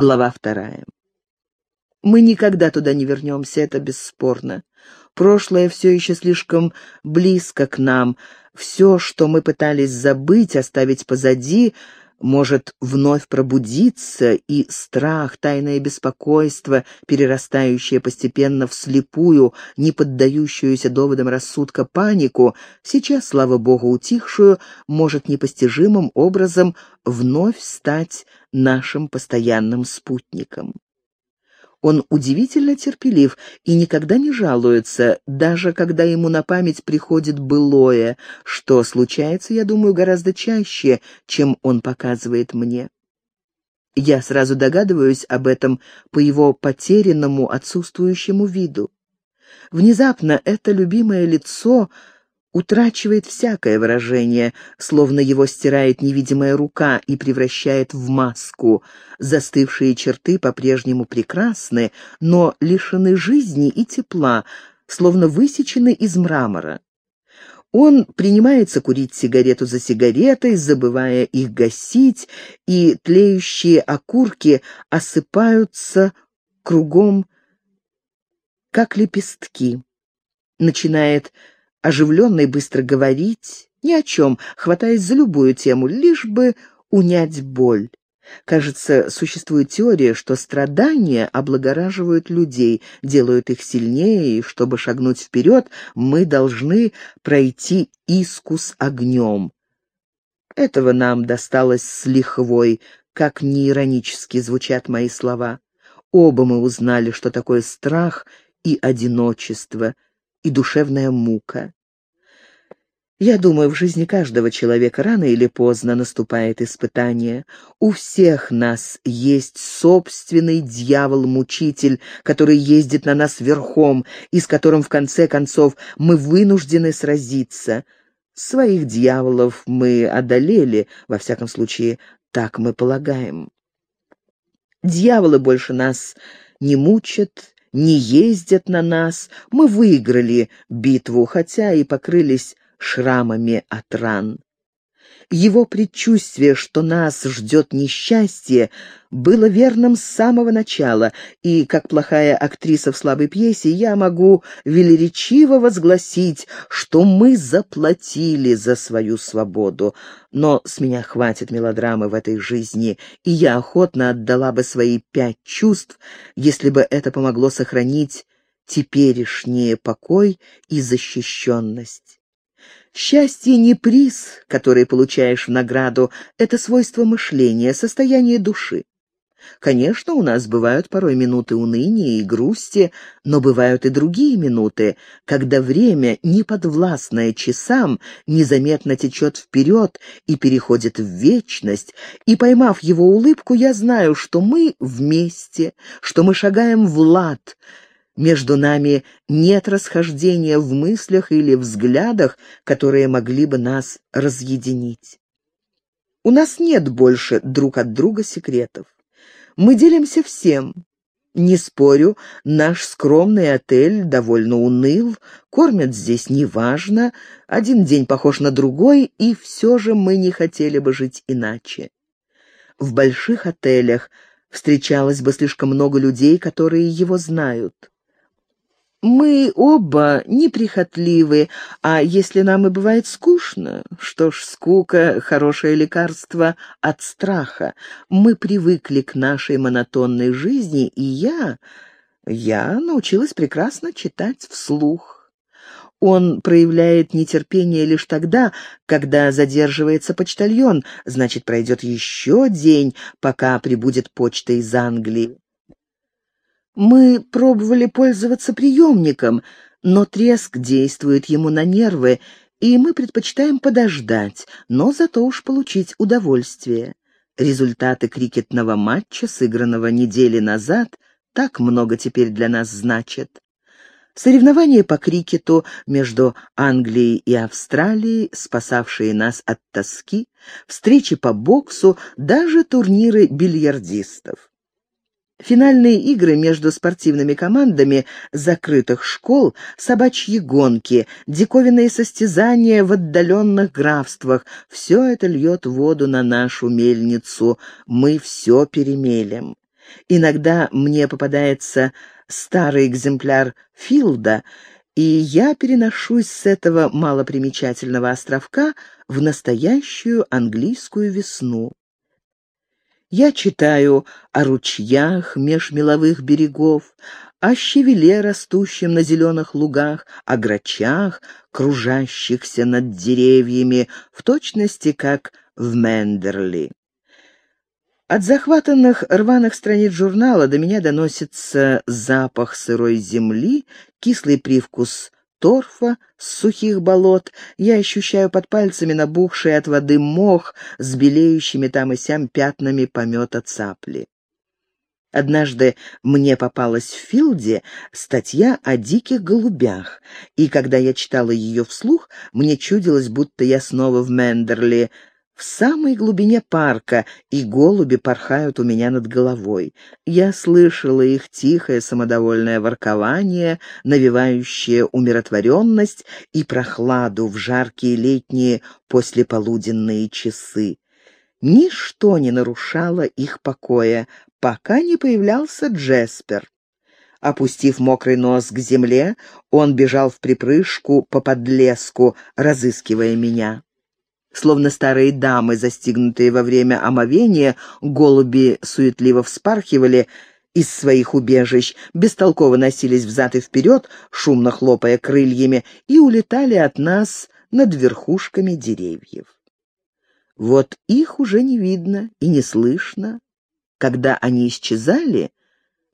Глава вторая. Мы никогда туда не вернемся, это бесспорно. Прошлое все еще слишком близко к нам. Все, что мы пытались забыть, оставить позади, может вновь пробудиться, и страх, тайное беспокойство, перерастающее постепенно в слепую, не поддающуюся доводам рассудка панику, сейчас, слава богу, утихшую, может непостижимым образом вновь стать нашим постоянным спутником. Он удивительно терпелив и никогда не жалуется, даже когда ему на память приходит былое, что случается, я думаю, гораздо чаще, чем он показывает мне. Я сразу догадываюсь об этом по его потерянному, отсутствующему виду. Внезапно это любимое лицо — утрачивает всякое выражение, словно его стирает невидимая рука и превращает в маску. Застывшие черты по-прежнему прекрасны, но лишены жизни и тепла, словно высечены из мрамора. Он принимается курить сигарету за сигаретой, забывая их гасить, и тлеющие окурки осыпаются кругом, как лепестки. Начинает оживленно и быстро говорить, ни о чем, хватаясь за любую тему, лишь бы унять боль. Кажется, существует теория, что страдания облагораживают людей, делают их сильнее, и чтобы шагнуть вперед, мы должны пройти искус огнем. Этого нам досталось с лихвой, как неиронически звучат мои слова. Оба мы узнали, что такое страх и одиночество — и душевная мука. Я думаю, в жизни каждого человека рано или поздно наступает испытание. У всех нас есть собственный дьявол-мучитель, который ездит на нас верхом и с которым, в конце концов, мы вынуждены сразиться. Своих дьяволов мы одолели, во всяком случае, так мы полагаем. Дьяволы больше нас не мучат не ездят на нас. Мы выиграли битву, хотя и покрылись шрамами от ран. Его предчувствие, что нас ждет несчастье, было верным с самого начала, и, как плохая актриса в слабой пьесе, я могу велеречиво возгласить, что мы заплатили за свою свободу. Но с меня хватит мелодрамы в этой жизни, и я охотно отдала бы свои пять чувств, если бы это помогло сохранить теперешний покой и защищенность. Счастье не приз, который получаешь в награду, это свойство мышления, состояние души. Конечно, у нас бывают порой минуты уныния и грусти, но бывают и другие минуты, когда время, неподвластное часам, незаметно течет вперед и переходит в вечность, и, поймав его улыбку, я знаю, что мы вместе, что мы шагаем в лад, между нами нет расхождения в мыслях или взглядах, которые могли бы нас разъединить. У нас нет больше друг от друга секретов. Мы делимся всем. Не спорю, наш скромный отель довольно уныл, кормят здесь неважно, один день похож на другой, и все же мы не хотели бы жить иначе. В больших отелях встречалось бы слишком много людей, которые его знают. Мы оба неприхотливы, а если нам и бывает скучно, что ж, скука — хорошее лекарство от страха. Мы привыкли к нашей монотонной жизни, и я... я научилась прекрасно читать вслух. Он проявляет нетерпение лишь тогда, когда задерживается почтальон, значит, пройдет еще день, пока прибудет почта из Англии. Мы пробовали пользоваться приемником, но треск действует ему на нервы, и мы предпочитаем подождать, но зато уж получить удовольствие. Результаты крикетного матча, сыгранного недели назад, так много теперь для нас значат. Соревнования по крикету между Англией и Австралией, спасавшие нас от тоски, встречи по боксу, даже турниры бильярдистов. Финальные игры между спортивными командами закрытых школ, собачьи гонки, диковинные состязания в отдаленных графствах — все это льет воду на нашу мельницу. Мы все перемелем. Иногда мне попадается старый экземпляр Филда, и я переношусь с этого малопримечательного островка в настоящую английскую весну. Я читаю о ручьях меж меловых берегов, о щавеле, растущем на зеленых лугах, о грачах, кружащихся над деревьями, в точности как в Мендерли. От захватанных рваных страниц журнала до меня доносится запах сырой земли, кислый привкус торфа с сухих болот. Я ощущаю под пальцами набухший от воды мох с белеющими там и сям пятнами помета цапли. Однажды мне попалась в Филде статья о диких голубях, и когда я читала ее вслух, мне чудилось, будто я снова в Мендерли, в самой глубине парка, и голуби порхают у меня над головой. Я слышала их тихое самодовольное воркование, навевающее умиротворенность и прохладу в жаркие летние послеполуденные часы. Ничто не нарушало их покоя, пока не появлялся Джеспер. Опустив мокрый нос к земле, он бежал в припрыжку по подлеску, разыскивая меня. Словно старые дамы, застигнутые во время омовения, голуби суетливо вспархивали из своих убежищ, бестолково носились взад и вперед, шумно хлопая крыльями, и улетали от нас над верхушками деревьев. Вот их уже не видно и не слышно. Когда они исчезали,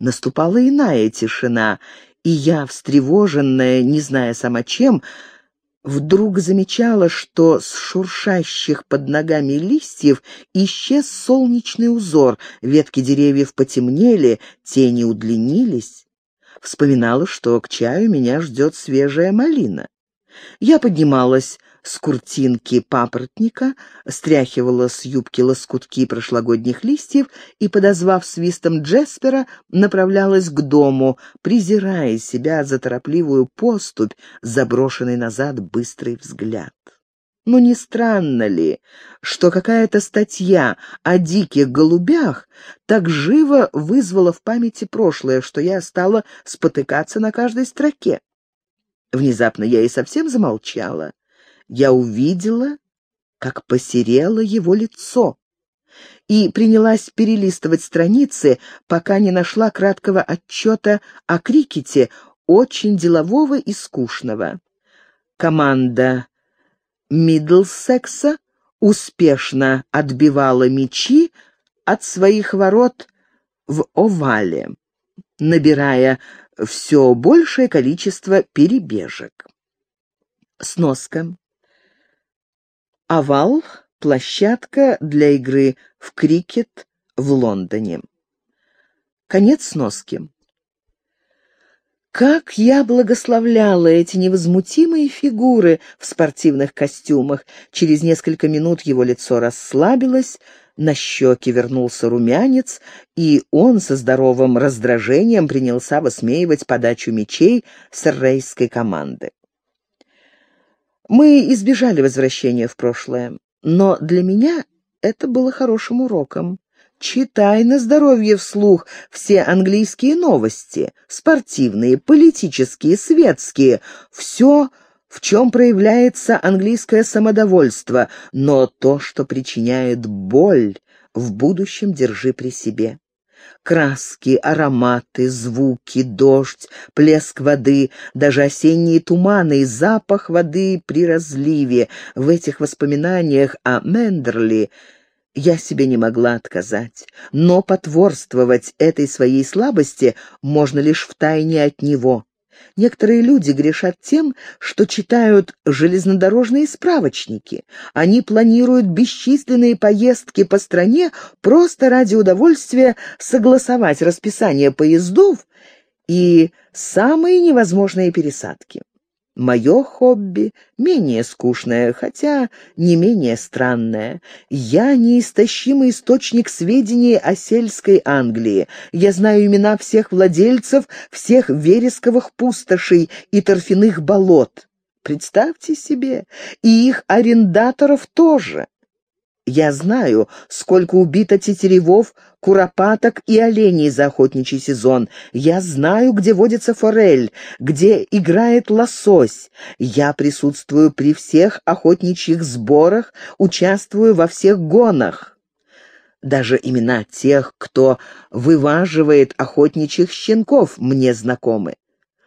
наступала иная тишина, и я, встревоженная, не зная сама чем, вдруг замечала, что с шуршащих под ногами листьев исчез солнечный узор, ветки деревьев потемнели, тени удлинились. Вспоминала, что к чаю меня ждет свежая малина. Я поднималась с куртинки папоротника, стряхивала с юбки лоскутки прошлогодних листьев и, подозвав свистом Джеспера, направлялась к дому, презирая себя за торопливую поступь, заброшенный назад быстрый взгляд. Но не странно ли, что какая-то статья о диких голубях так живо вызвала в памяти прошлое, что я стала спотыкаться на каждой строке? Внезапно я и совсем замолчала я увидела, как посерело его лицо, и принялась перелистывать страницы, пока не нашла краткого отчета о крикете, очень делового и скучного. Команда Миддлсекса успешно отбивала мячи от своих ворот в овале, набирая все большее количество перебежек. Сноска. Овал — площадка для игры в крикет в Лондоне. Конец сноски. Как я благословляла эти невозмутимые фигуры в спортивных костюмах. Через несколько минут его лицо расслабилось, на щеке вернулся румянец, и он со здоровым раздражением принялся высмеивать подачу мячей саррейской команды. Мы избежали возвращения в прошлое, но для меня это было хорошим уроком. Читай на здоровье вслух все английские новости, спортивные, политические, светские, все, в чем проявляется английское самодовольство, но то, что причиняет боль, в будущем держи при себе. Краски, ароматы, звуки, дождь, плеск воды, даже осенние туманы и запах воды при разливе. В этих воспоминаниях о Мендерли я себе не могла отказать, но потворствовать этой своей слабости можно лишь втайне от него. Некоторые люди грешат тем, что читают железнодорожные справочники. Они планируют бесчисленные поездки по стране просто ради удовольствия согласовать расписание поездов и самые невозможные пересадки. Мое хобби менее скучное, хотя не менее странное. Я неистощимый источник сведений о сельской Англии. Я знаю имена всех владельцев всех вересковых пустошей и торфяных болот. Представьте себе, и их арендаторов тоже. Я знаю, сколько убито тетеревов, куропаток и оленей за охотничий сезон. Я знаю, где водится форель, где играет лосось. Я присутствую при всех охотничьих сборах, участвую во всех гонах. Даже имена тех, кто вываживает охотничьих щенков, мне знакомы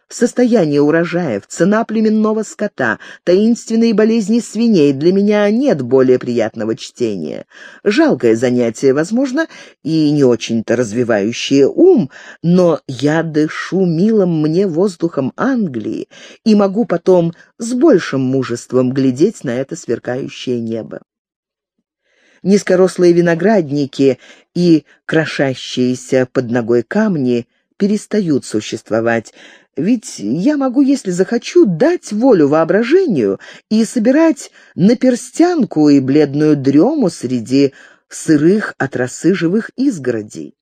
состояние урожаев, цена племенного скота, таинственные болезни свиней для меня нет более приятного чтения. Жалкое занятие, возможно, и не очень-то развивающее ум, но я дышу милым мне воздухом Англии и могу потом с большим мужеством глядеть на это сверкающее небо. Низкорослые виноградники и крошащиеся под ногой камни перестают существовать, ведь я могу, если захочу, дать волю воображению и собирать наперстянку и бледную дрему среди сырых от росы живых изгородей.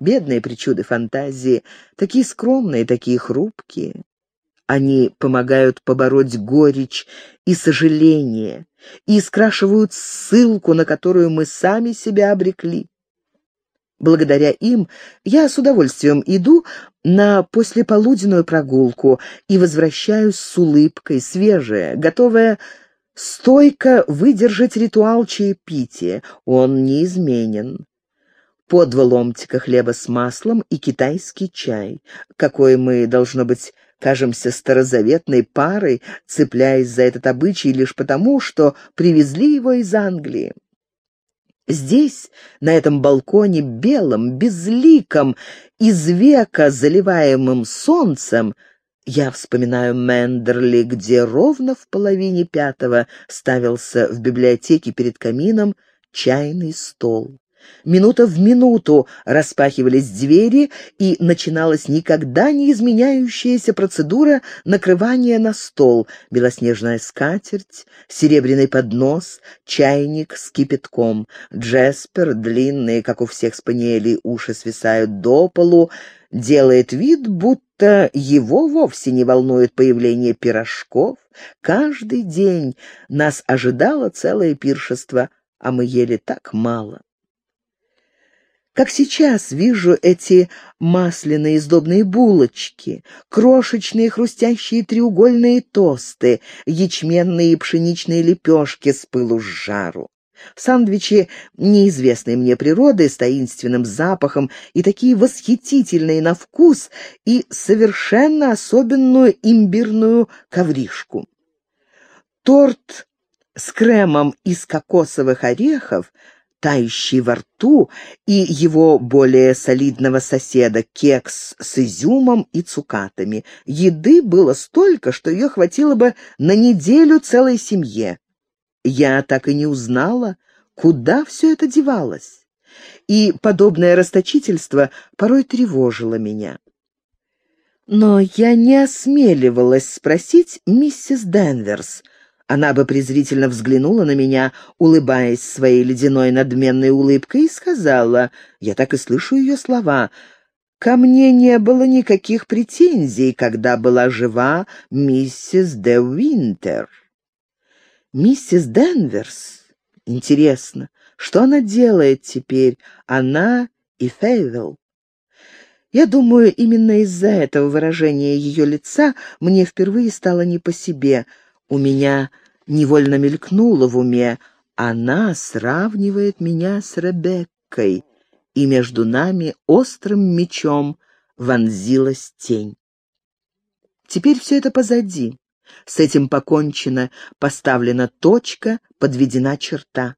Бедные причуды фантазии, такие скромные, такие хрупкие. Они помогают побороть горечь и сожаление, и скрашивают ссылку, на которую мы сами себя обрекли. Благодаря им я с удовольствием иду на послеполуденную прогулку и возвращаюсь с улыбкой, свежая, готовая стойко выдержать ритуал чаепития. Он неизменен. По два ломтика хлеба с маслом и китайский чай, какой мы, должно быть, кажемся старозаветной парой, цепляясь за этот обычай лишь потому, что привезли его из Англии. Здесь, на этом балконе, белом, безликом, из века заливаемым солнцем, я вспоминаю Мендерли, где ровно в половине пятого ставился в библиотеке перед камином чайный стол. Минута в минуту распахивались двери, и начиналась никогда не изменяющаяся процедура накрывания на стол. Белоснежная скатерть, серебряный поднос, чайник с кипятком. Джеспер, длинные, как у всех спаниелей, уши свисают до полу, делает вид, будто его вовсе не волнует появление пирожков. Каждый день нас ожидало целое пиршество, а мы ели так мало. Как сейчас вижу эти масляные сдобные булочки, крошечные хрустящие треугольные тосты, ячменные и пшеничные лепешки с пылу с жару. Сандвичи неизвестной мне природы с таинственным запахом и такие восхитительные на вкус и совершенно особенную имбирную ковришку. Торт с кремом из кокосовых орехов – тающий во рту, и его более солидного соседа кекс с изюмом и цукатами. Еды было столько, что ее хватило бы на неделю целой семье. Я так и не узнала, куда все это девалось. И подобное расточительство порой тревожило меня. Но я не осмеливалась спросить миссис Денверс, она бы презрительно взглянула на меня, улыбаясь своей ледяной надменной улыбкой, и сказала, я так и слышу ее слова, «Ко мне не было никаких претензий, когда была жива миссис де Винтер». «Миссис Денверс? Интересно, что она делает теперь, она и Фейвелл?» Я думаю, именно из-за этого выражения ее лица мне впервые стало не по себе — у меня невольно мелькнуло в уме, она сравнивает меня с Ребеккой, и между нами острым мечом вонзилась тень. Теперь все это позади. С этим покончено, поставлена точка, подведена черта.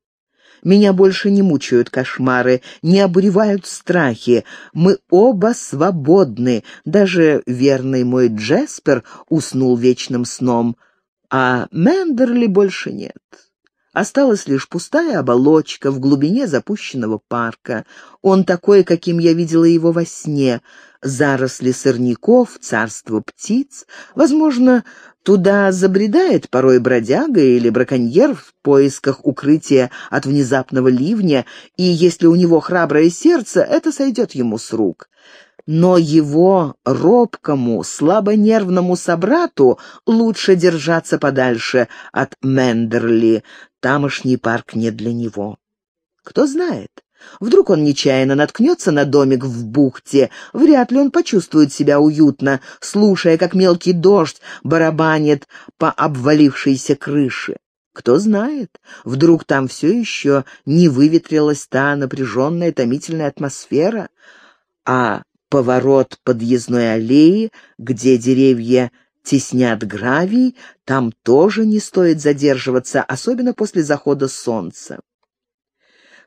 Меня больше не мучают кошмары, не обуревают страхи. Мы оба свободны. Даже верный мой Джеспер уснул вечным сном — а Мендерли больше нет. Осталась лишь пустая оболочка в глубине запущенного парка. Он такой, каким я видела его во сне. Заросли сорняков, царство птиц. Возможно, туда забредает порой бродяга или браконьер в поисках укрытия от внезапного ливня, и если у него храброе сердце, это сойдет ему с рук но его робкому, слабонервному собрату лучше держаться подальше от Мендерли, тамошний парк не для него. Кто знает. Вдруг он нечаянно наткнется на домик в бухте, вряд ли он почувствует себя уютно, слушая, как мелкий дождь барабанит по обвалившейся крыше. Кто знает, вдруг там все еще не выветрилась та напряженная томительная атмосфера, а поворот подъездной аллеи, где деревья теснят гравий, там тоже не стоит задерживаться, особенно после захода солнца.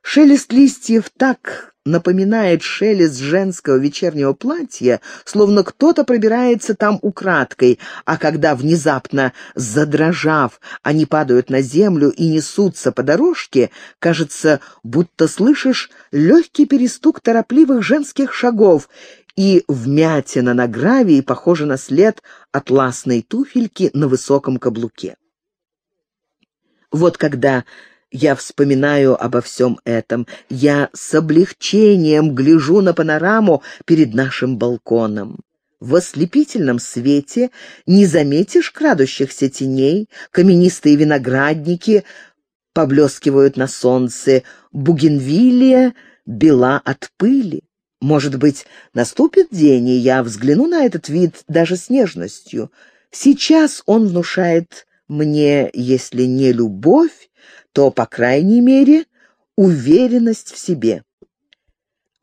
Шелест листьев так напоминает шелест женского вечернего платья, словно кто-то пробирается там украдкой, а когда, внезапно задрожав, они падают на землю и несутся по дорожке, кажется, будто слышишь легкий перестук торопливых женских шагов, и вмятина на гравии похожа на след атласной туфельки на высоком каблуке. Вот когда я вспоминаю обо всем этом. Я с облегчением гляжу на панораму перед нашим балконом. В ослепительном свете не заметишь крадущихся теней, каменистые виноградники поблескивают на солнце, бугенвилия бела от пыли. Может быть, наступит день, и я взгляну на этот вид даже с нежностью. Сейчас он внушает мне, если не любовь, то, по крайней мере, уверенность в себе.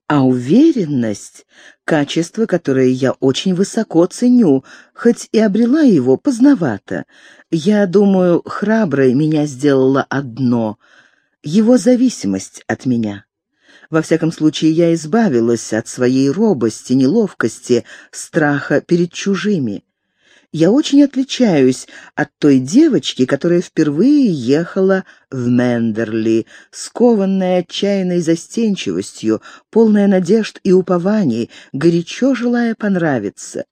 А уверенность — качество, которое я очень высоко ценю, хоть и обрела его поздновато. Я думаю, храброй меня сделало одно — его зависимость от меня. Во всяком случае, я избавилась от своей робости, неловкости, страха перед чужими я очень отличаюсь от той девочки, которая впервые ехала в Мендерли, скованная отчаянной застенчивостью, полная надежд и упований, горячо желая понравиться.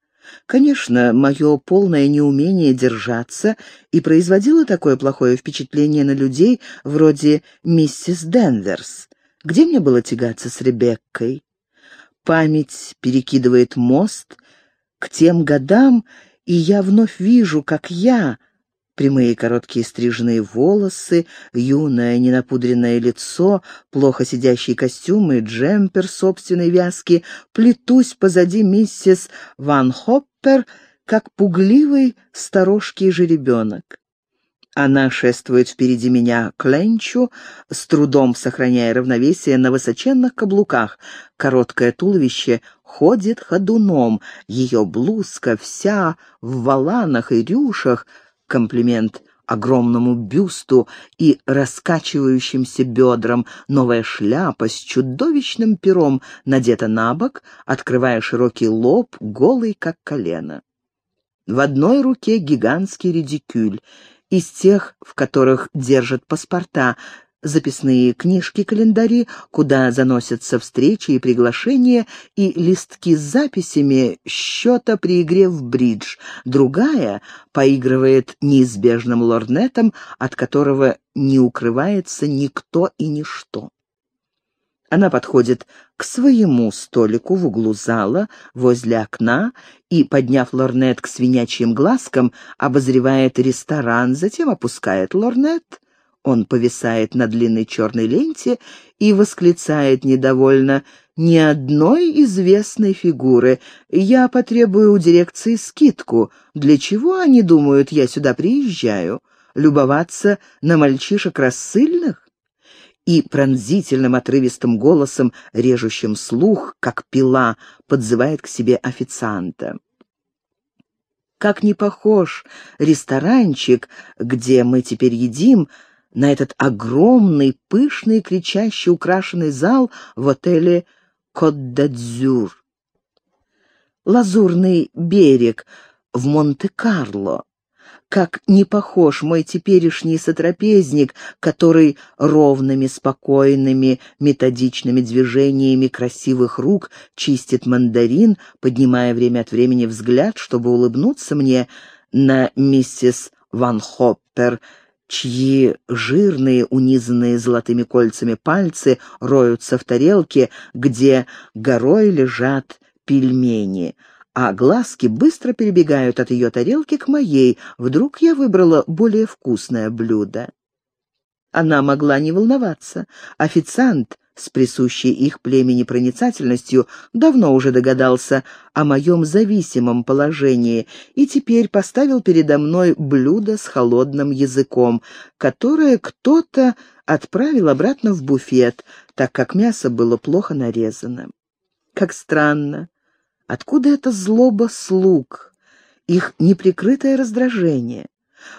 Конечно, мое полное неумение держаться и производило такое плохое впечатление на людей вроде миссис Денверс. Где мне было тягаться с Ребеккой? Память перекидывает мост к тем годам, и я вновь вижу, как я, прямые короткие стриженные волосы, юное ненапудренное лицо, плохо сидящий костюм и джемпер собственной вязки, плетусь позади миссис Ван Хоппер, как пугливый сторожкий жеребенок. Она шествует впереди меня к ленчу, с трудом сохраняя равновесие на высоченных каблуках. Короткое туловище ходит ходуном, ее блузка вся в валанах и рюшах, комплимент огромному бюсту и раскачивающимся бедрам, новая шляпа с чудовищным пером надета на бок, открывая широкий лоб, голый как колено. В одной руке гигантский редикюль, из тех, в которых держат паспорта, записные книжки-календари, куда заносятся встречи и приглашения, и листки с записями счета при игре в бридж. Другая поигрывает неизбежным лорнетом, от которого не укрывается никто и ничто. Она подходит к своему столику в углу зала, возле окна, и, подняв лорнет к свинячьим глазкам, обозревает ресторан, затем опускает лорнет — он повисает на длинной черной ленте и восклицает недовольно «Ни одной известной фигуры. Я потребую у дирекции скидку. Для чего они думают, я сюда приезжаю? Любоваться на мальчишек рассыльных?» И пронзительным отрывистым голосом, режущим слух, как пила, подзывает к себе официанта. Как не похож ресторанчик, где мы теперь едим, на этот огромный, пышный, кричащий, украшенный зал в отеле «Кот-д'Адзюр». Лазурный берег в Монте-Карло. Как не похож мой теперешний сотрапезник, который ровными, спокойными, методичными движениями красивых рук чистит мандарин, поднимая время от времени взгляд, чтобы улыбнуться мне на миссис Ван Хоппер, чьи жирные, унизанные золотыми кольцами пальцы роются в тарелке, где горой лежат пельмени, а глазки быстро перебегают от ее тарелки к моей. Вдруг я выбрала более вкусное блюдо. Она могла не волноваться. Официант с присущей их племени проницательностью давно уже догадался о моем зависимом положении и теперь поставил передо мной блюдо с холодным языком, которое кто-то отправил обратно в буфет, так как мясо было плохо нарезано. Как странно. Откуда эта злоба слуг, их неприкрытое раздражение?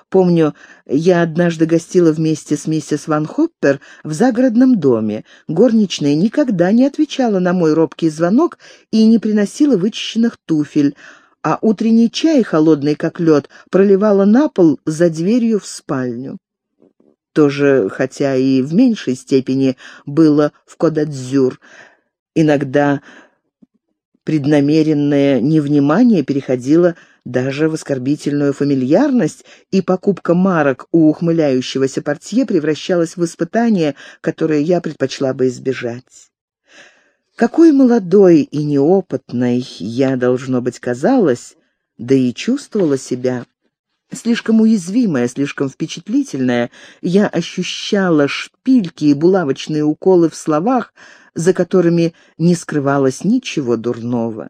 Помню, я однажды гостила вместе с миссис Ван Хоппер в загородном доме. Горничная никогда не отвечала на мой робкий звонок и не приносила вычищенных туфель, а утренний чай, холодный как лед, проливала на пол за дверью в спальню. Тоже, хотя и в меньшей степени, было в Кодадзюр. Иногда преднамеренное невнимание переходило даже в оскорбительную фамильярность, и покупка марок у ухмыляющегося портье превращалась в испытание, которое я предпочла бы избежать. Какой молодой и неопытной я, должно быть, казалась, да и чувствовала себя. Слишком уязвимая, слишком впечатлительная, я ощущала шпильки и булавочные уколы в словах, за которыми не скрывалось ничего дурного.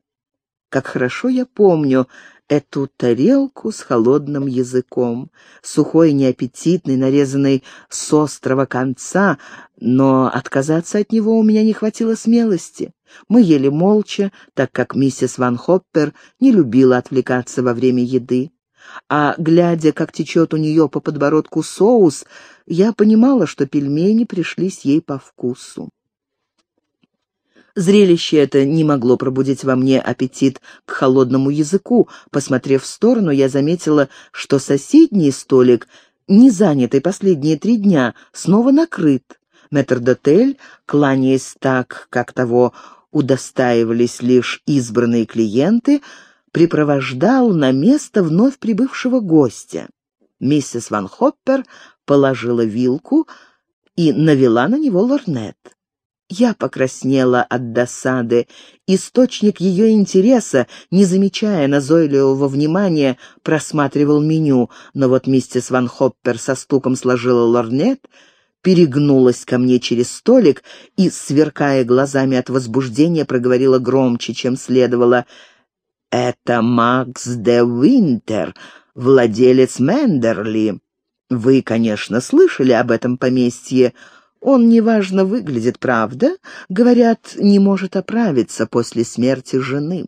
Как хорошо я помню эту тарелку с холодным языком, сухой, неаппетитный, нарезанный с острого конца, но отказаться от него у меня не хватило смелости. Мы ели молча, так как миссис Ван Хоппер не любила отвлекаться во время еды. А глядя, как течет у нее по подбородку соус, я понимала, что пельмени пришлись ей по вкусу. Зрелище это не могло пробудить во мне аппетит к холодному языку. Посмотрев в сторону, я заметила, что соседний столик, не занятый последние три дня, снова накрыт. Метрдотель, кланяясь так, как того удостаивались лишь избранные клиенты, припровождал на место вновь прибывшего гостя. Миссис Ван Хоппер положила вилку и навела на него лорнет. Я покраснела от досады. Источник ее интереса, не замечая назойливого внимания, просматривал меню, но вот миссис Ван Хоппер со стуком сложила лорнет, перегнулась ко мне через столик и, сверкая глазами от возбуждения, проговорила громче, чем следовало. «Это Макс де Винтер, владелец Мендерли. Вы, конечно, слышали об этом поместье. Он неважно выглядит, правда? Говорят, не может оправиться после смерти жены.